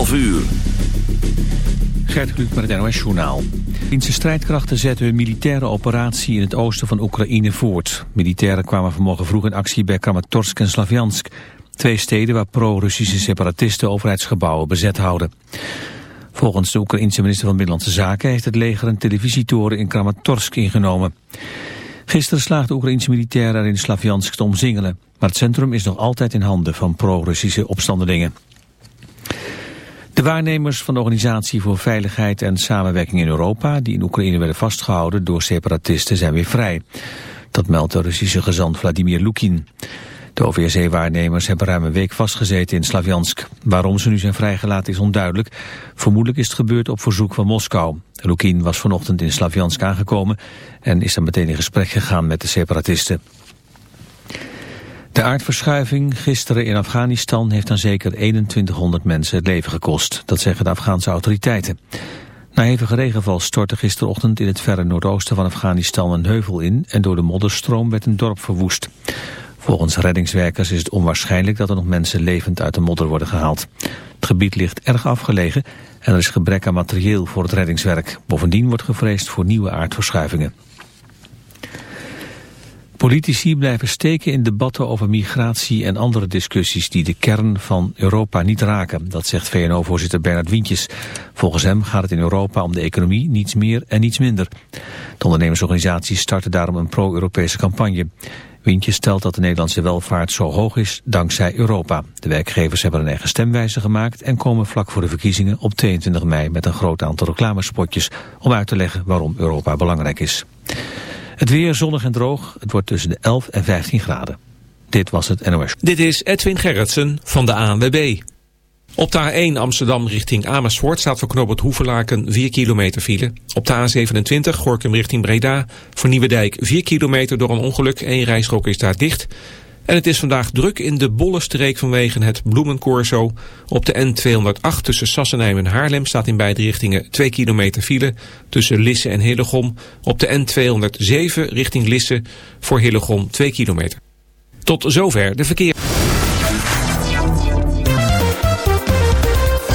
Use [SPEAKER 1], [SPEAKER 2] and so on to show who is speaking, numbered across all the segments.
[SPEAKER 1] 11 uur.
[SPEAKER 2] Gert Kluk met het NOS-journaal. Finse strijdkrachten zetten hun militaire operatie in het oosten van Oekraïne voort. Militairen kwamen vanmorgen vroeg in actie bij Kramatorsk en Slaviansk. Twee steden waar pro-Russische separatisten overheidsgebouwen bezet houden. Volgens de Oekraïense minister van Binnenlandse Zaken... heeft het leger een televisietoren in Kramatorsk ingenomen. Gisteren slaagden Oekraïense militairen in Slaviansk te omzingelen. Maar het centrum is nog altijd in handen van pro-Russische opstandelingen. De waarnemers van de Organisatie voor Veiligheid en Samenwerking in Europa... die in Oekraïne werden vastgehouden door separatisten, zijn weer vrij. Dat meldt de Russische gezant Vladimir Lukin. De OVSE-waarnemers hebben ruim een week vastgezeten in Slaviansk. Waarom ze nu zijn vrijgelaten is onduidelijk. Vermoedelijk is het gebeurd op verzoek van Moskou. Lukin was vanochtend in Slaviansk aangekomen... en is dan meteen in gesprek gegaan met de separatisten. De aardverschuiving gisteren in Afghanistan heeft dan zeker 2100 mensen het leven gekost. Dat zeggen de Afghaanse autoriteiten. Na hevige regenval stortte gisterochtend in het verre noordoosten van Afghanistan een heuvel in en door de modderstroom werd een dorp verwoest. Volgens reddingswerkers is het onwaarschijnlijk dat er nog mensen levend uit de modder worden gehaald. Het gebied ligt erg afgelegen en er is gebrek aan materieel voor het reddingswerk. Bovendien wordt gevreesd voor nieuwe aardverschuivingen. Politici blijven steken in debatten over migratie en andere discussies die de kern van Europa niet raken. Dat zegt VNO-voorzitter Bernard Wientjes. Volgens hem gaat het in Europa om de economie, niets meer en niets minder. De ondernemersorganisaties starten daarom een pro-Europese campagne. Wientjes stelt dat de Nederlandse welvaart zo hoog is dankzij Europa. De werkgevers hebben een eigen stemwijze gemaakt en komen vlak voor de verkiezingen op 22 mei met een groot aantal reclamespotjes om uit te leggen waarom Europa belangrijk is. Het weer zonnig en droog. Het wordt tussen de 11 en 15 graden. Dit was het NOS.
[SPEAKER 3] Dit is Edwin Gerritsen van de ANWB. Op de A1 Amsterdam richting Amersfoort staat voor knooppunt Hoevelaken 4 kilometer file. Op de A27 Gorkum richting Breda voor Nieuwedijk 4 kilometer door een ongeluk. Eén rijstrook is daar dicht. En het is vandaag druk in de Bollestreek vanwege het bloemencorso. Op de N208 tussen Sassenheim en Haarlem staat in beide richtingen 2 kilometer file tussen Lisse en Hillegom. Op de N207 richting Lisse voor Hillegom 2 kilometer. Tot zover de verkeer.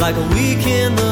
[SPEAKER 4] like a week in the.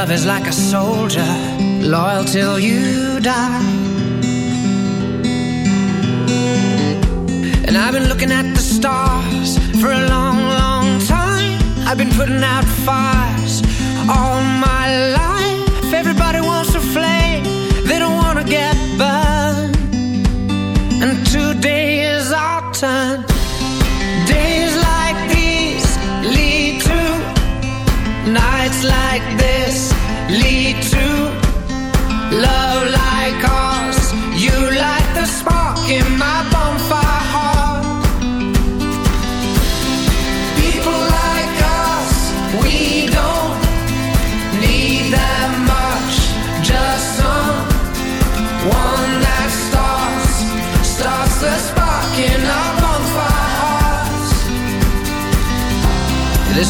[SPEAKER 5] love is like a soldier, loyal till you die. And I've been looking at the stars for a long, long time. I've been putting out fires all my life.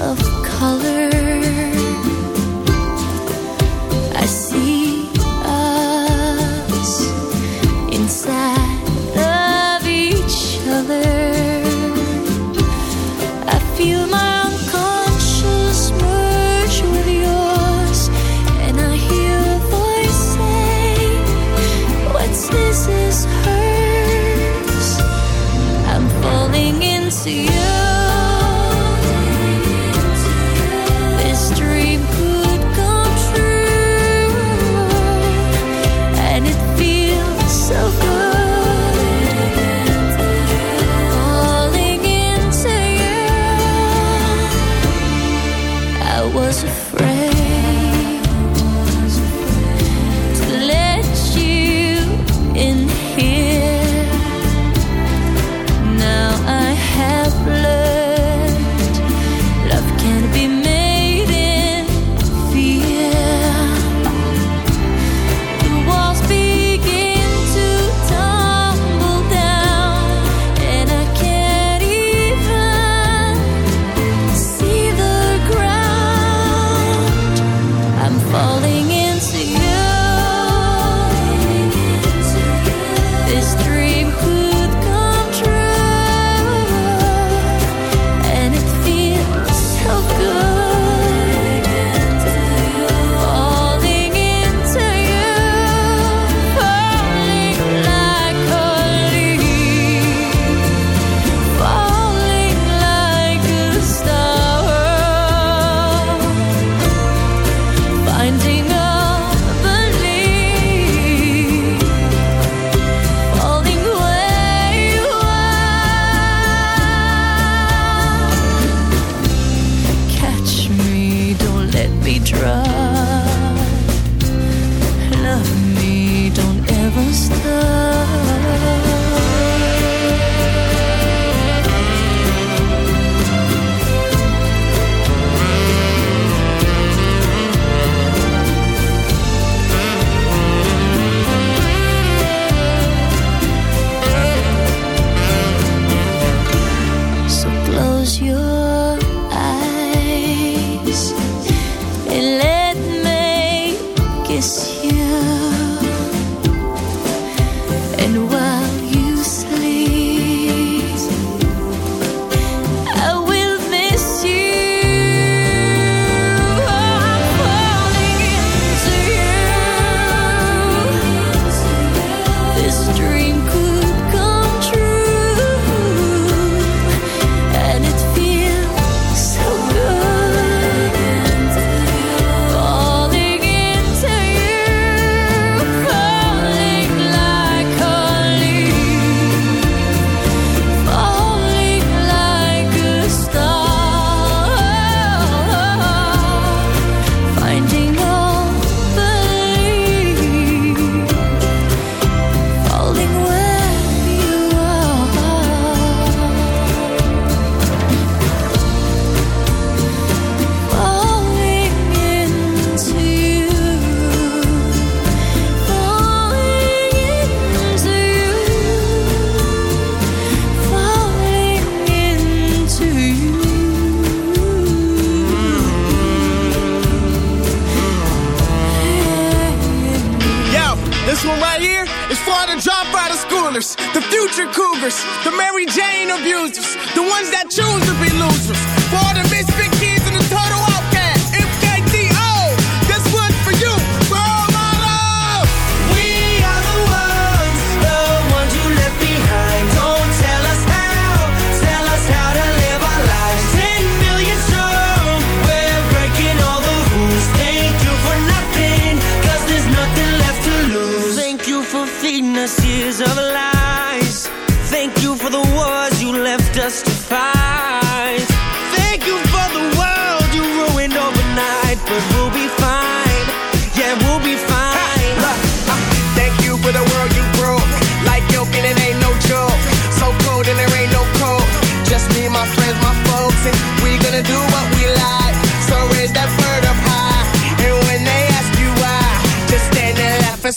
[SPEAKER 6] of color.
[SPEAKER 7] the
[SPEAKER 4] future cougars, the Mary Jane abusers, the ones that choose to be losers. For all the misfit kids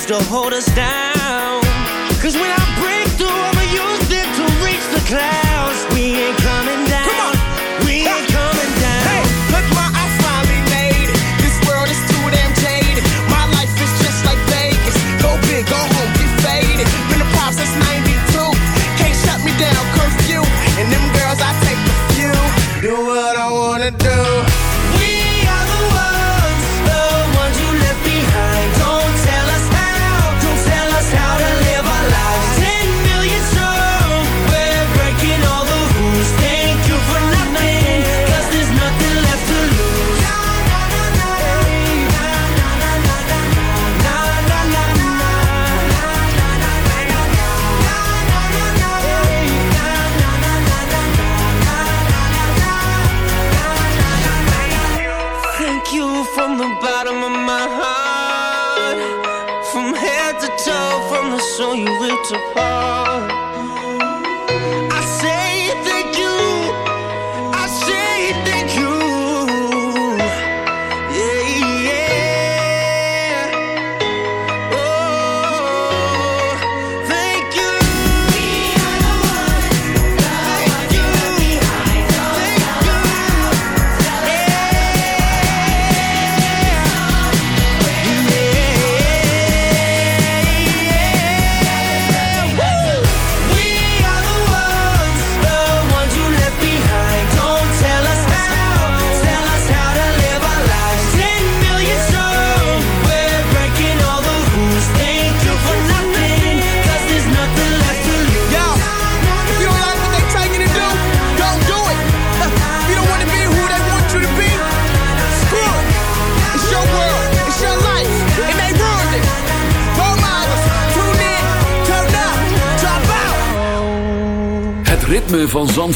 [SPEAKER 8] used to hold us down. Cause when I break through, I'ma use it to reach the clouds. We ain't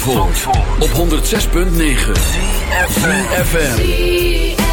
[SPEAKER 1] Op 106.9 FM.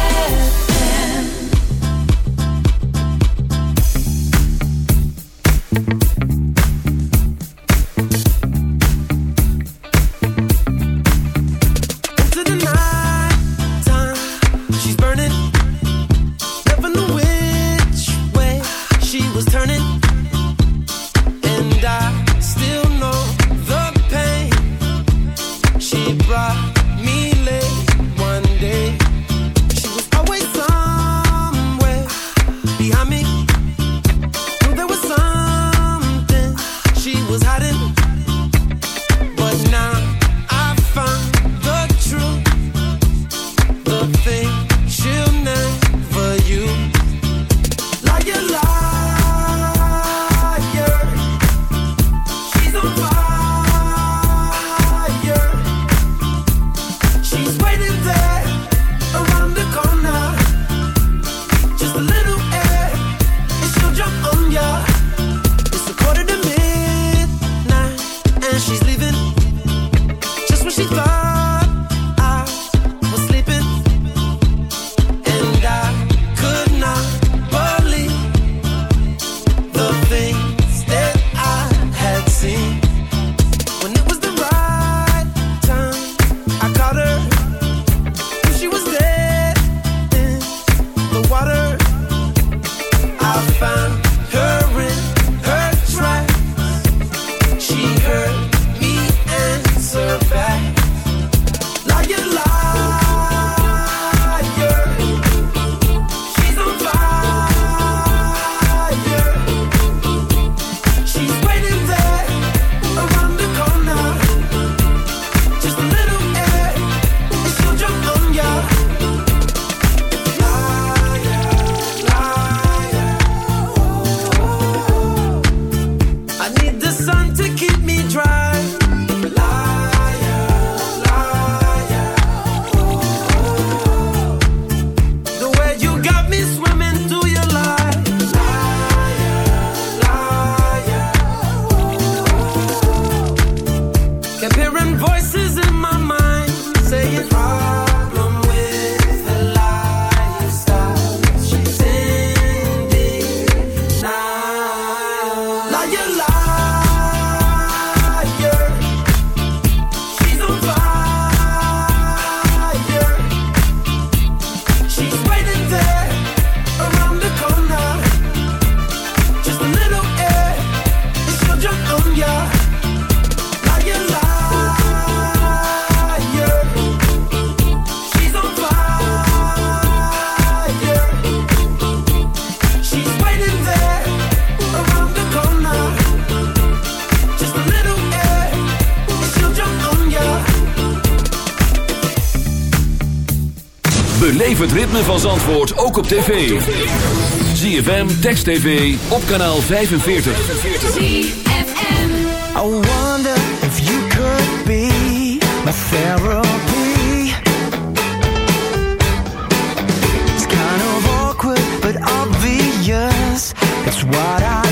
[SPEAKER 1] ritme van Zandvoort ook op tv. ZFM, Text TV, op kanaal 45.
[SPEAKER 4] I wonder if you could be my therapy. It's kind of awkward, but obvious. That's what I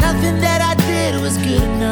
[SPEAKER 9] nothing that I did was good enough.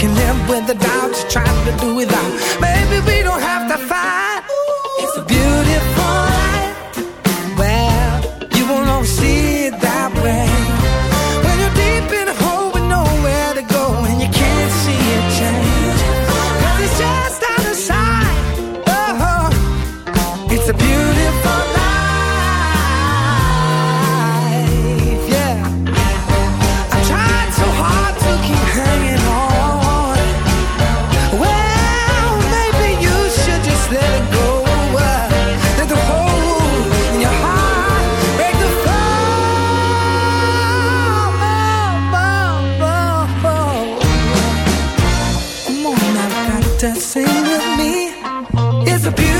[SPEAKER 6] can live
[SPEAKER 10] with the doubts, trying to do it Beauty.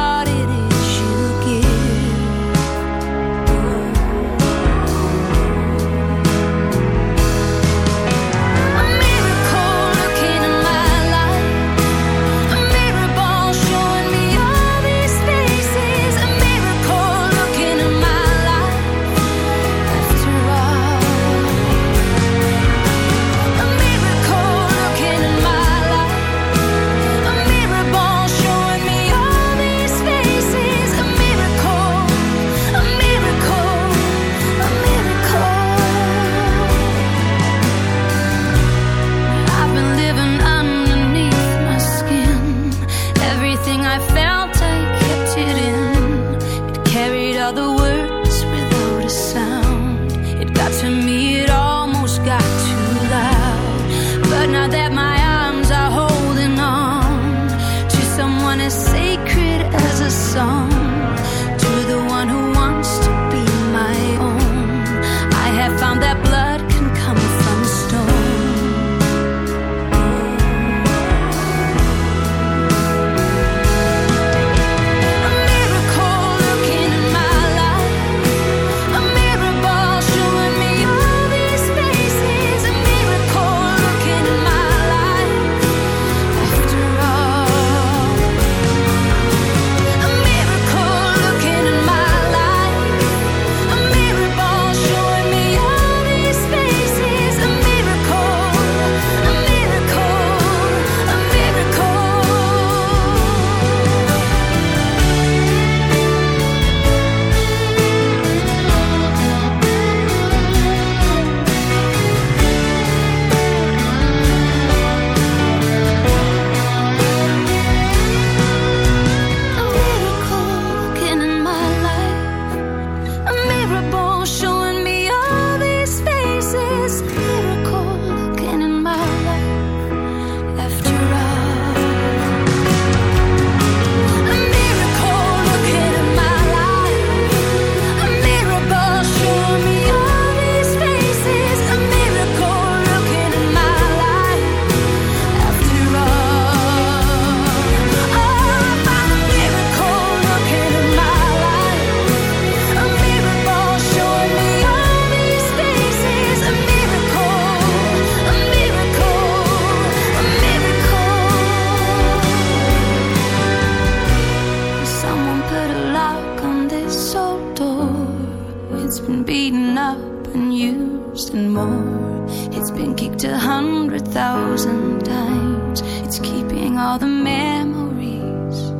[SPEAKER 6] and more. It's been kicked a hundred thousand times. It's keeping all the memories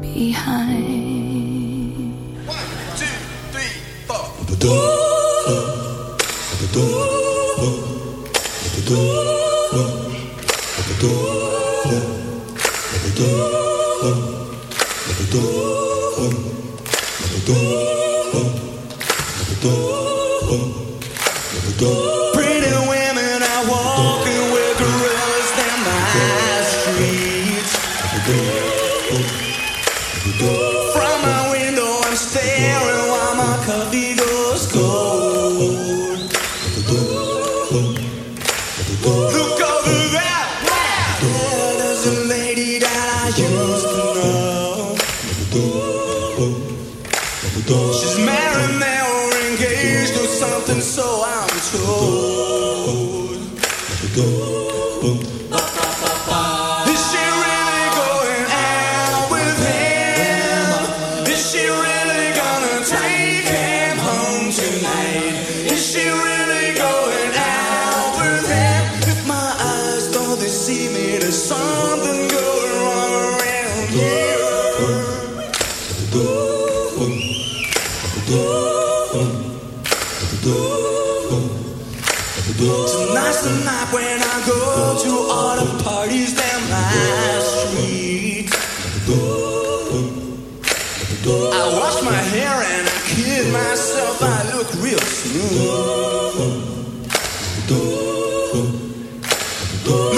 [SPEAKER 6] behind.
[SPEAKER 11] One, two, three, four. do,
[SPEAKER 12] do, do.